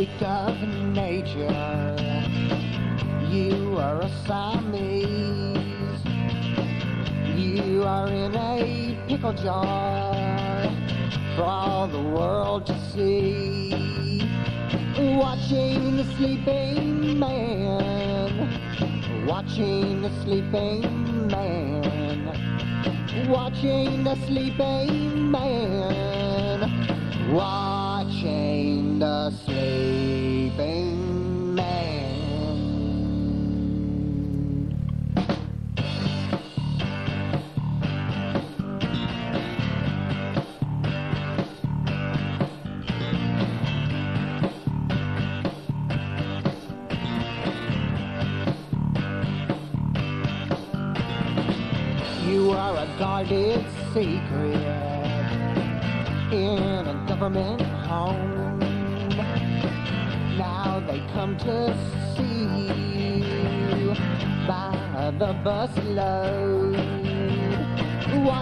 Freak of nature. You are a Siamese. You are in a pickle jar for all the world to see. Watching the sleeping man. Watching the sleeping man. Watching the sleeping man. Watching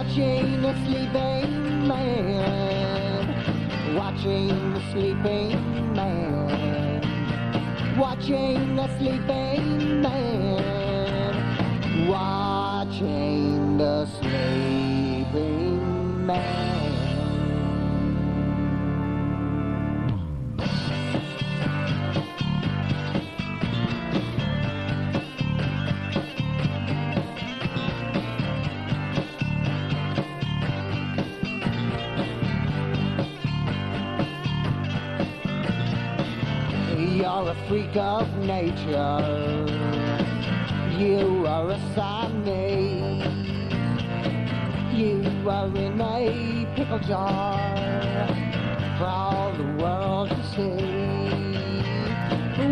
watching the sleeping man, watching the sleeping man, watching the sleeping man, watching the sleeping man. Freak of nature. You are a Siamese. You are in a pickle jar for all the world to see.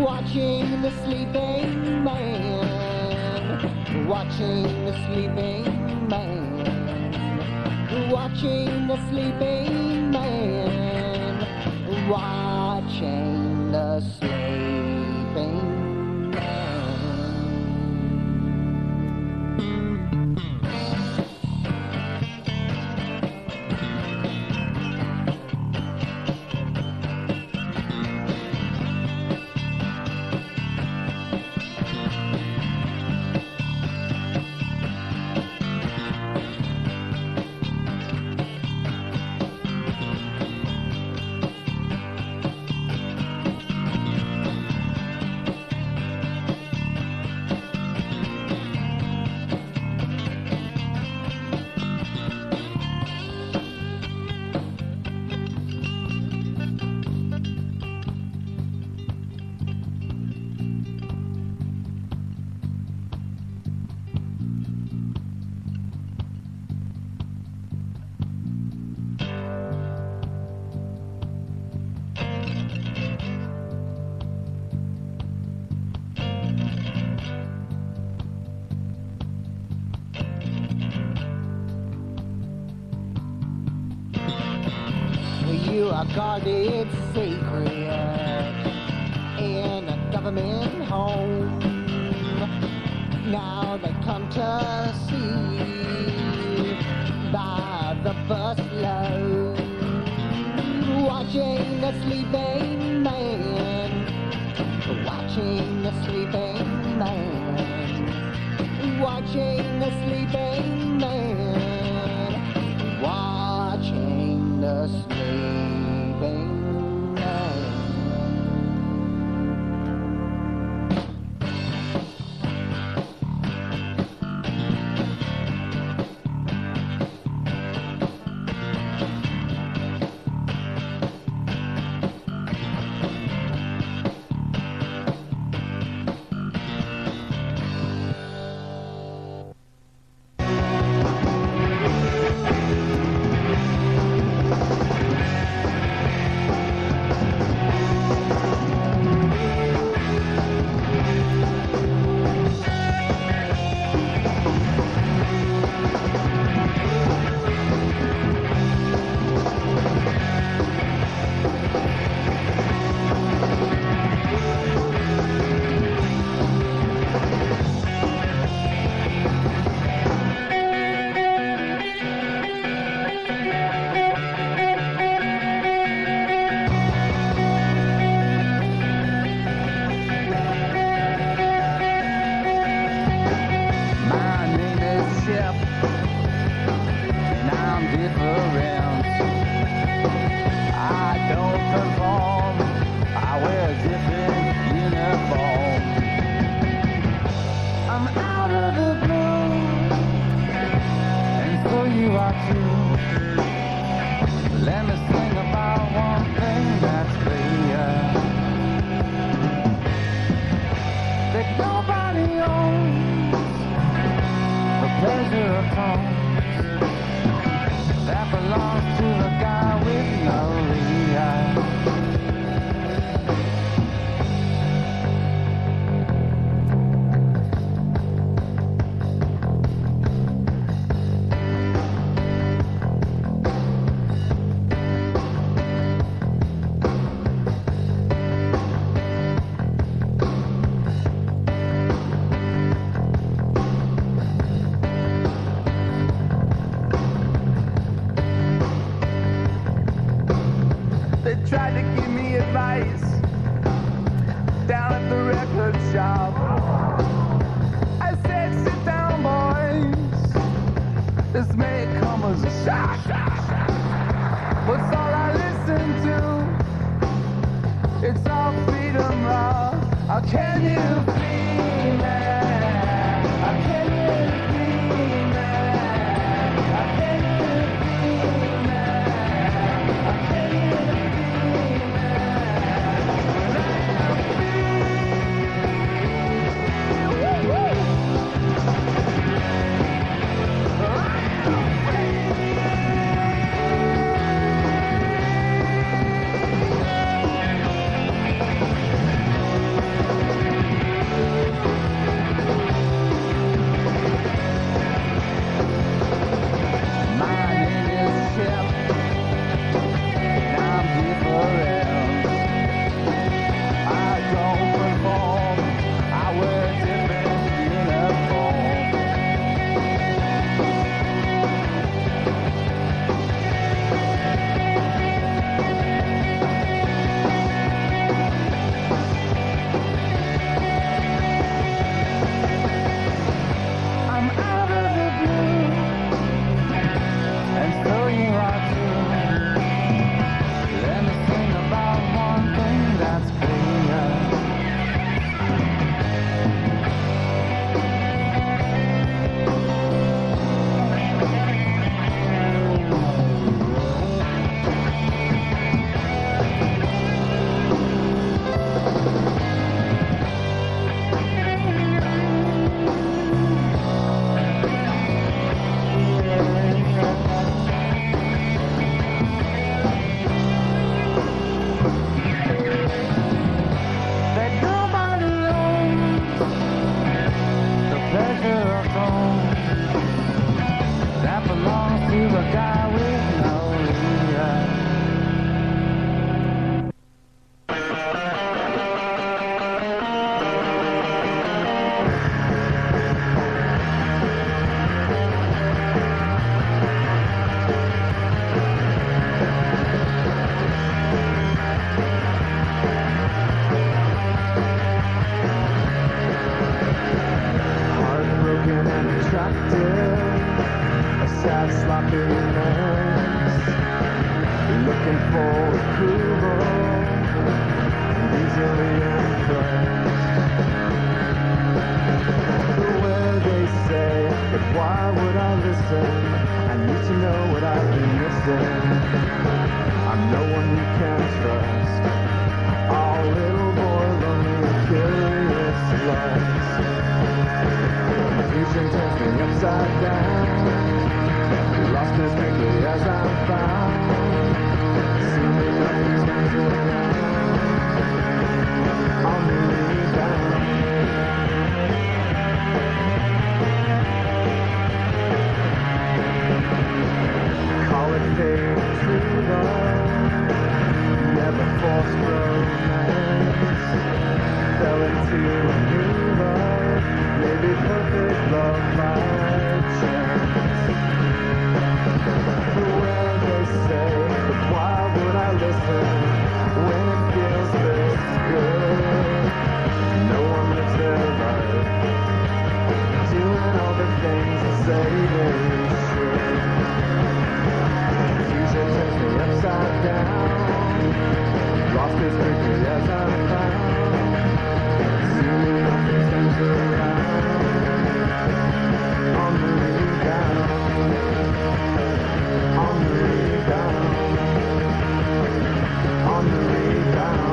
Watching the sleeping man. Watching the sleeping man. Watching the sleeping man. Watching the sleeping man pain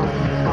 Thank you.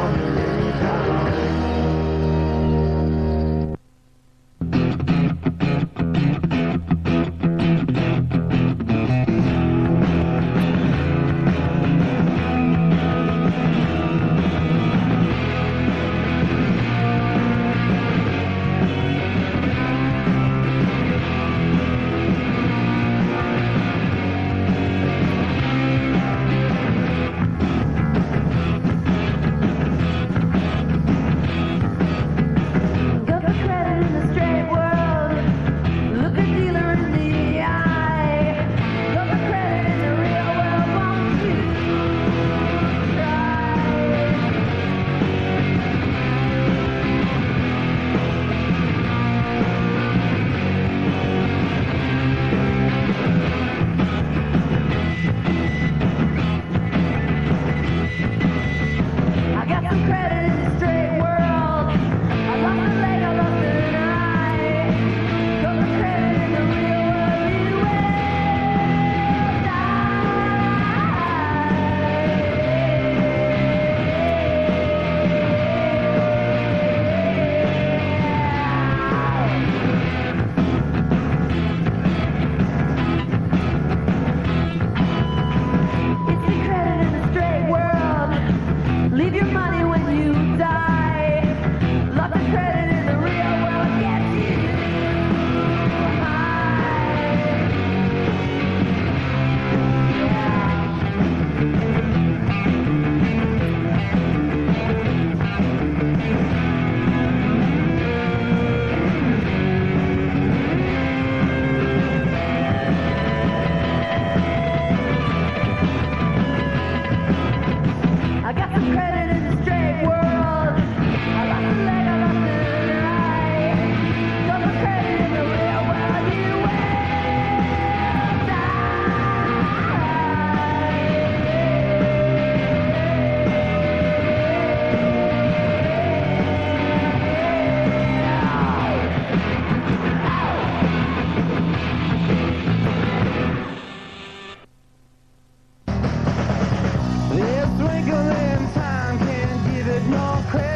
don't crazy.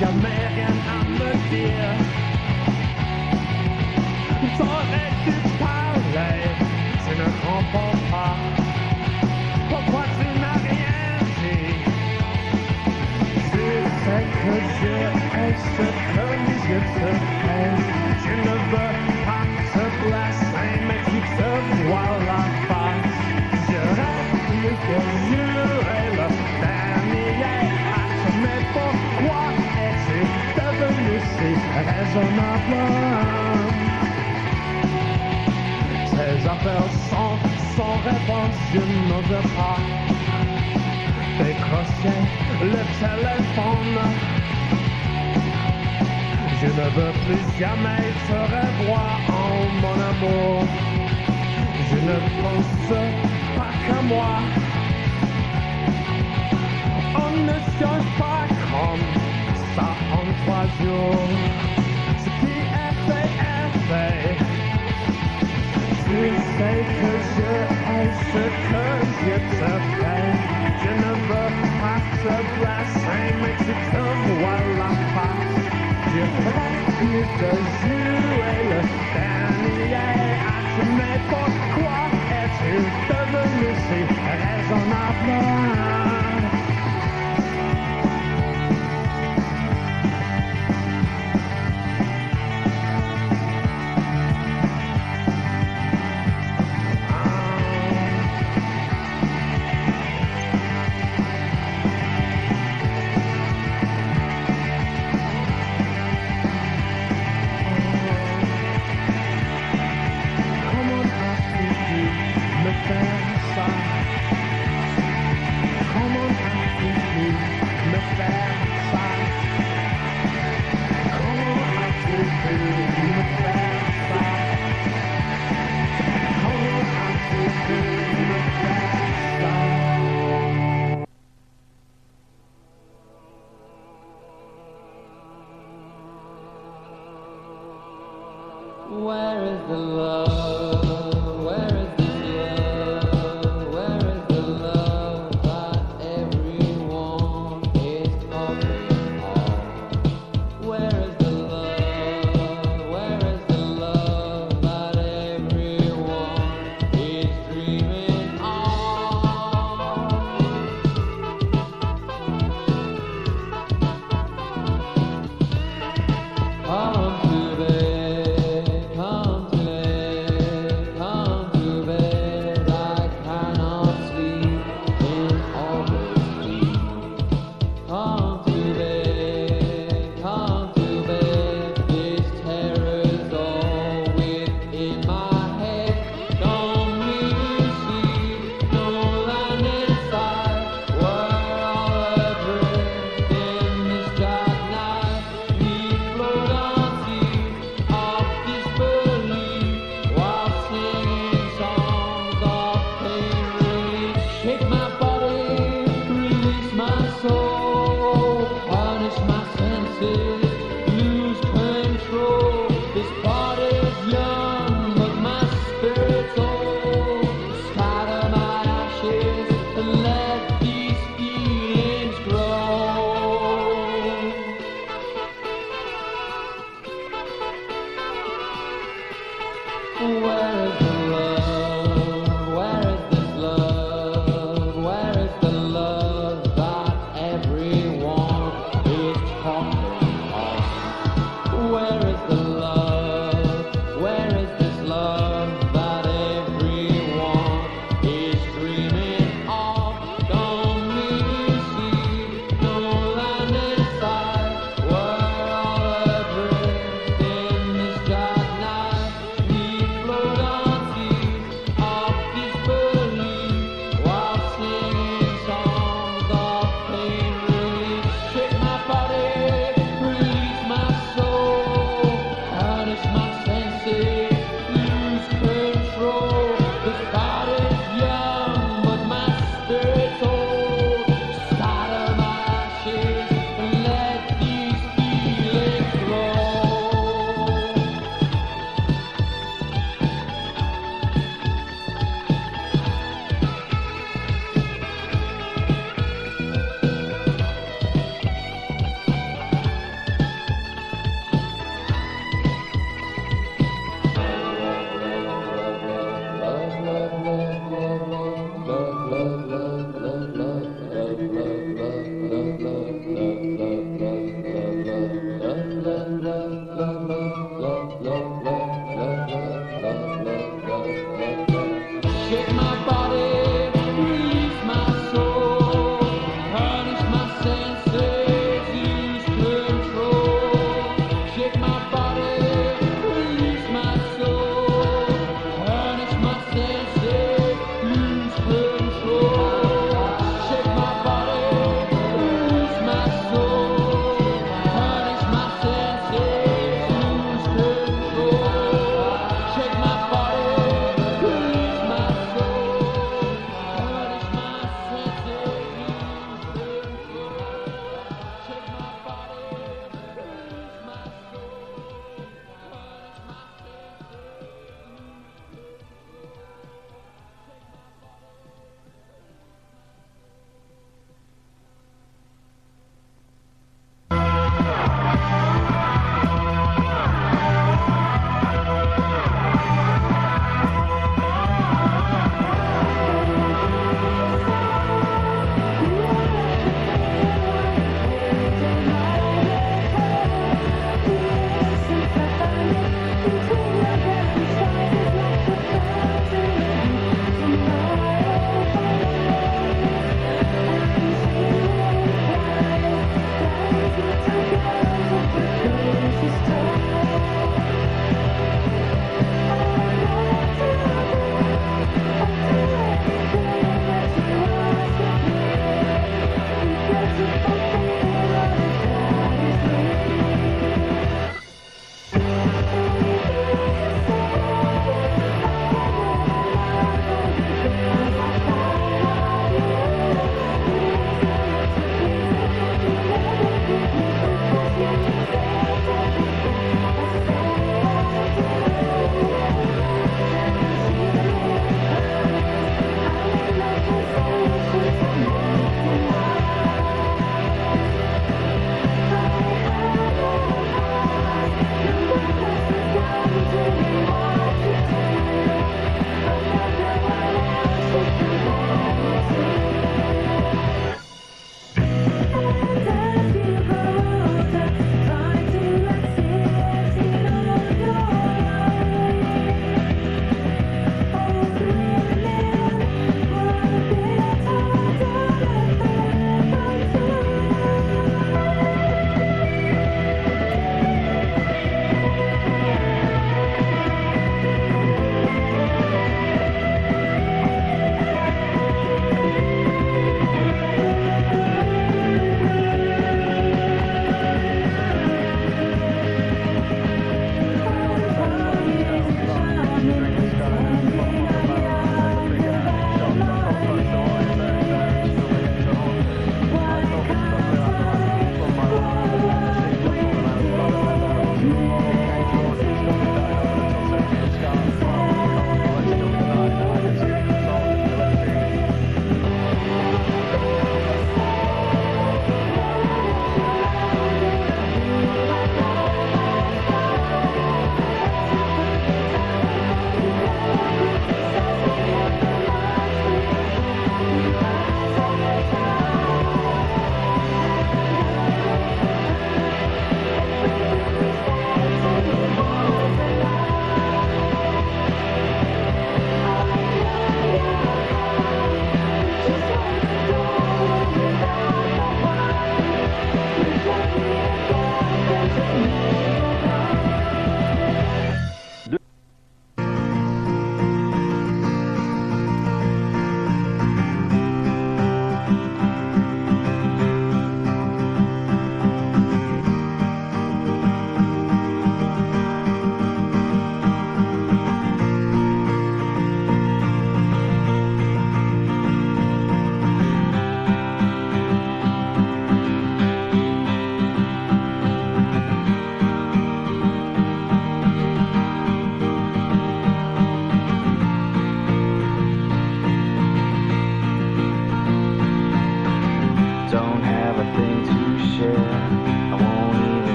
Jamaican être du palais, je ne comprends pas. Pourquoi tu n'as rien dit Je sais que je hais ce que les yeux Ces appels sans, sans réponse, je ne veux pas décrocher le téléphone. Je ne veux plus jamais te revoir en mon amour. Je ne pense pas qu'à moi. On ne change pas comme ça en trois jours. Pourquoi es-tu devenu si raisonnable?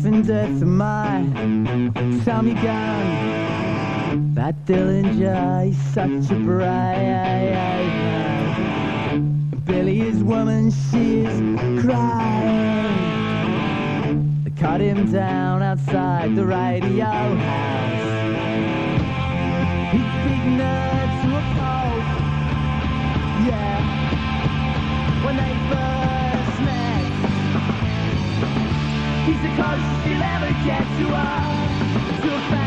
life and death of my Tommy gun. That Dillinger, he's such a bright. Billy is woman, she is crying. They cut him down outside the radio house. He's big nerd to a pulp. Yeah. When they burn He's the closest you'll ever get to us.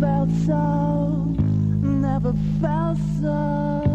felt so, never felt so.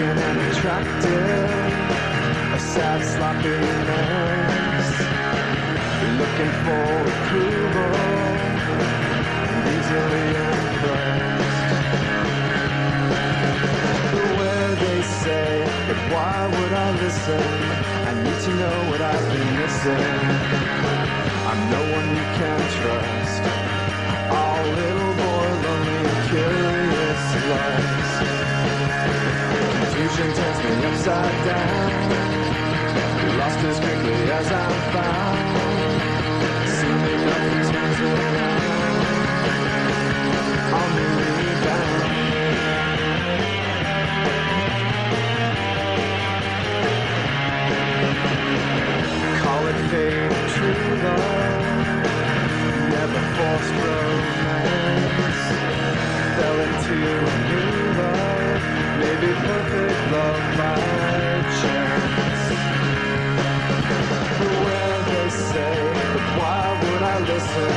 arrogant and attractive, a sad sloppiness. Looking for approval, easily impressed. The way they say, but why would I listen? I need to know what I've been missing. I'm no one you can trust. All little boy, lonely, curious lies confusion turns me upside down. Lost as quickly as I found. Seeming nothing turns around. On the rebound. Call it fate, true love. Never forced romance. Fell into a new love. Maybe perfect love by chance. But when they say, why would I listen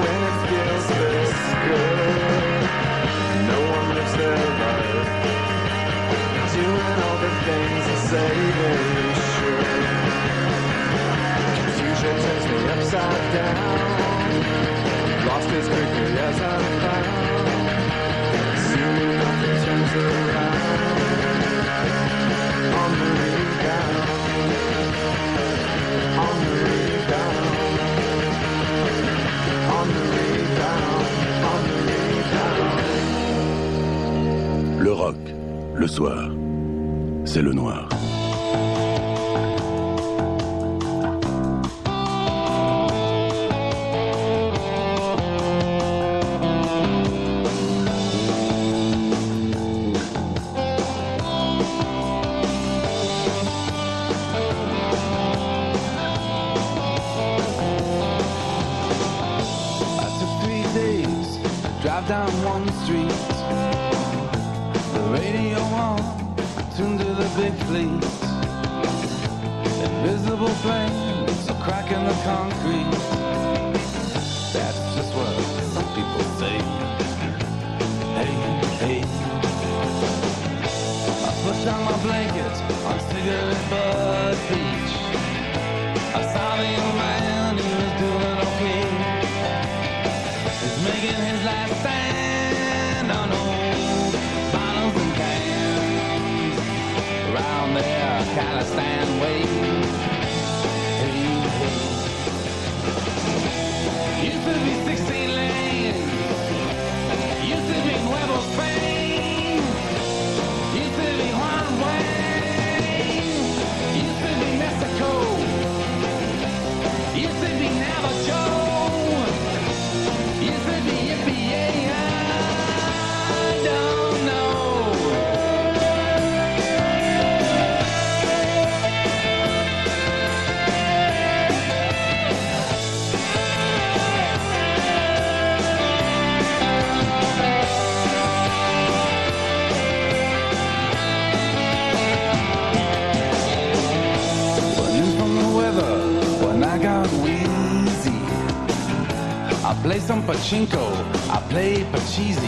when it feels this good? No one lives their life doing all the things they say they should. Confusion turns me upside down. Lost as quickly as I found. Le rock, le soir, c'est le noir. Pachinko, I play pachisi.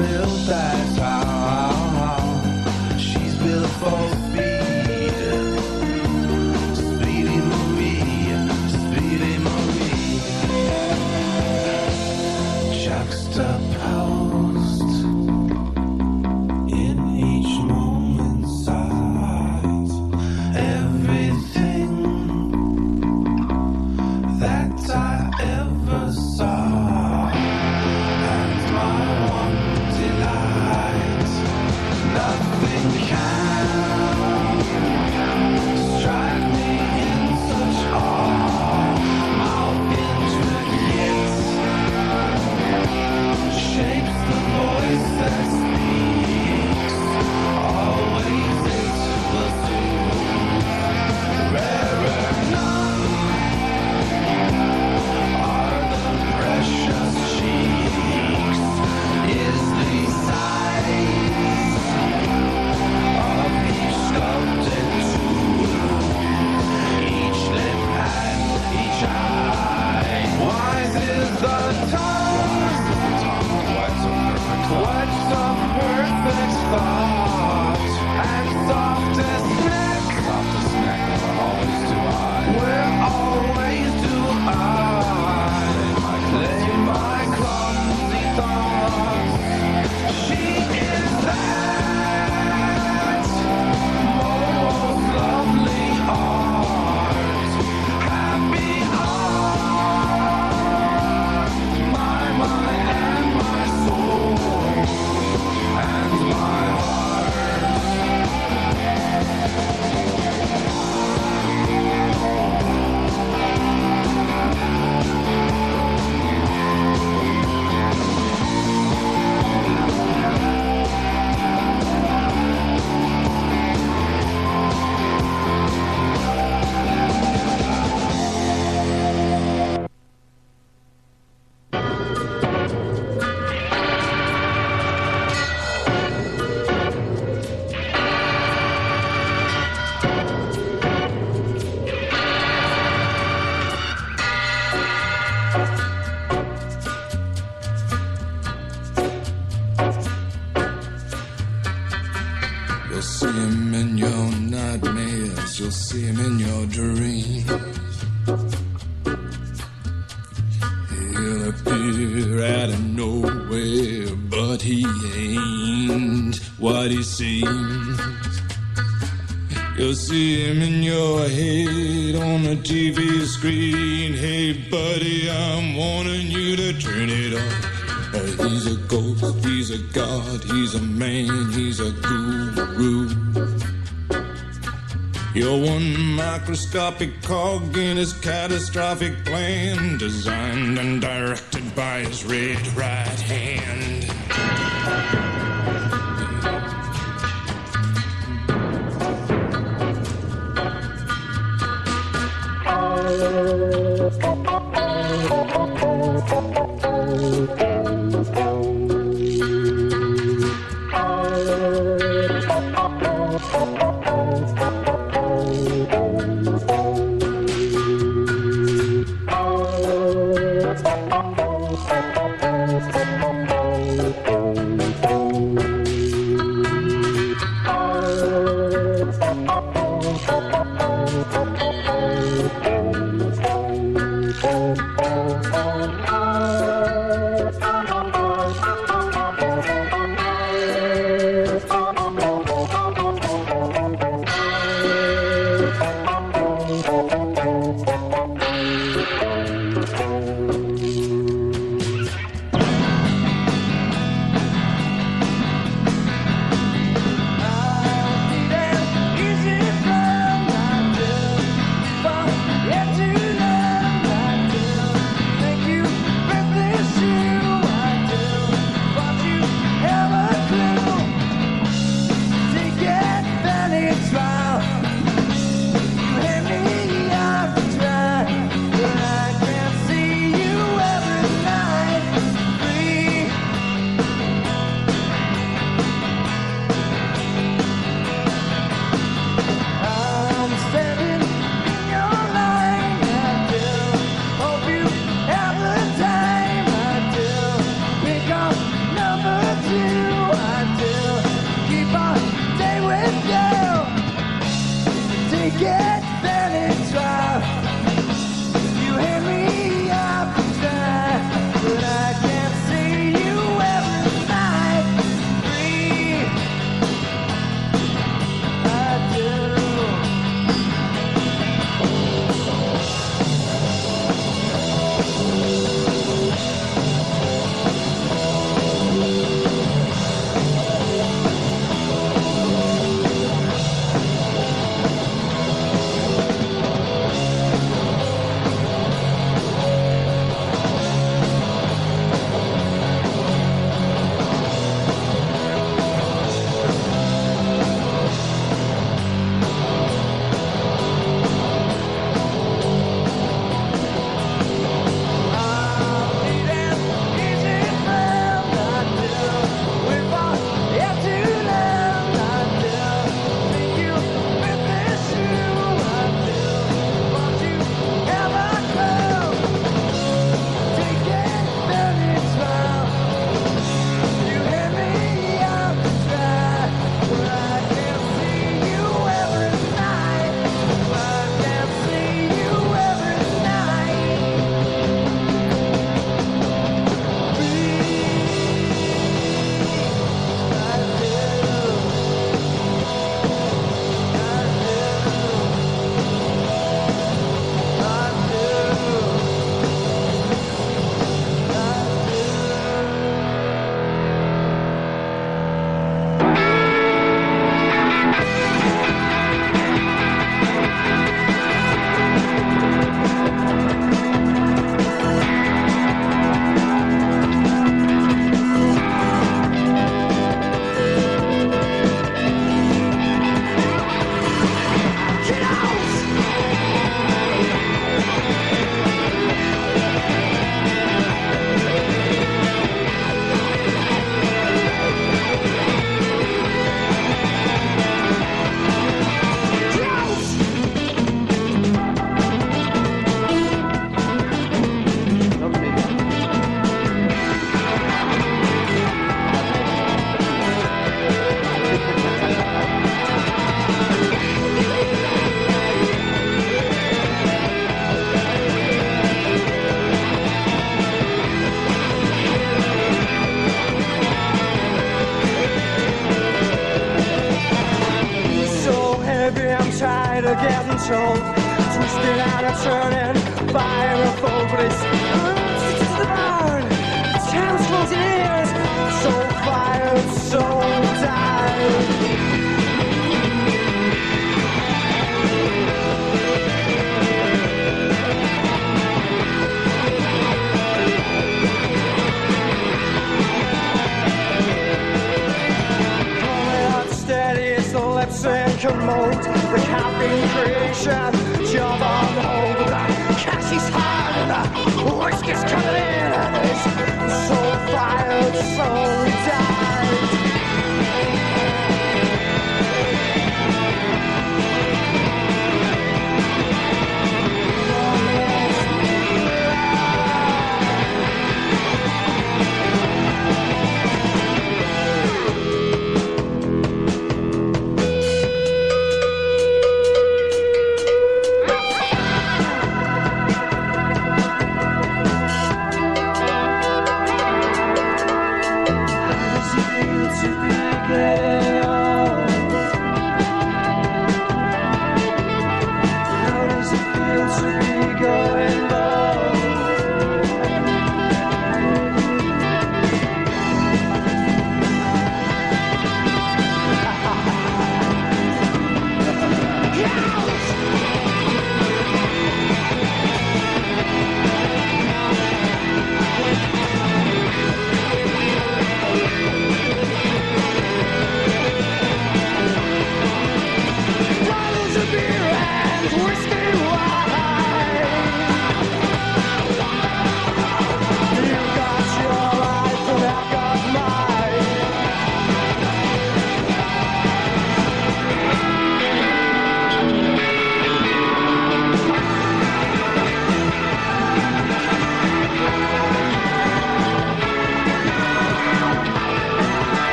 built that scenes. You'll see him in your head on the TV screen. Hey, buddy, I'm warning you to turn it off. Uh, oh, he's a ghost, he's a god, he's a man, he's a guru. You're one microscopic cog in his catastrophic plan, designed and directed by his red right hand. Thank you.